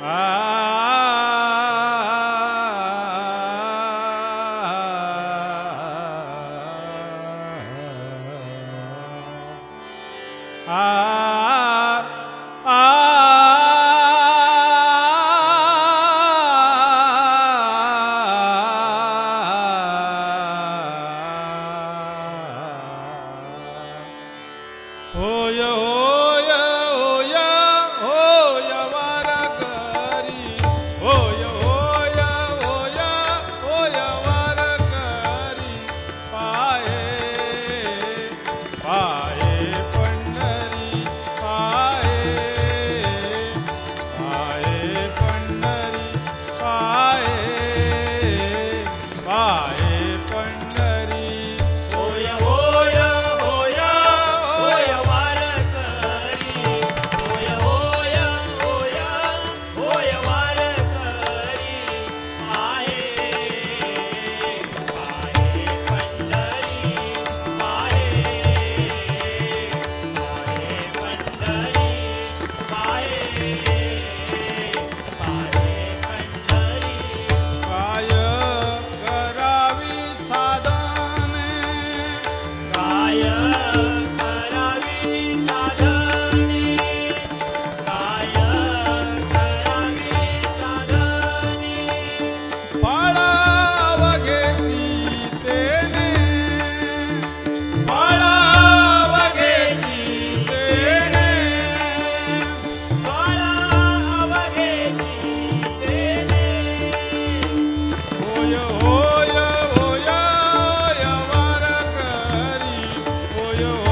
Ah. yo.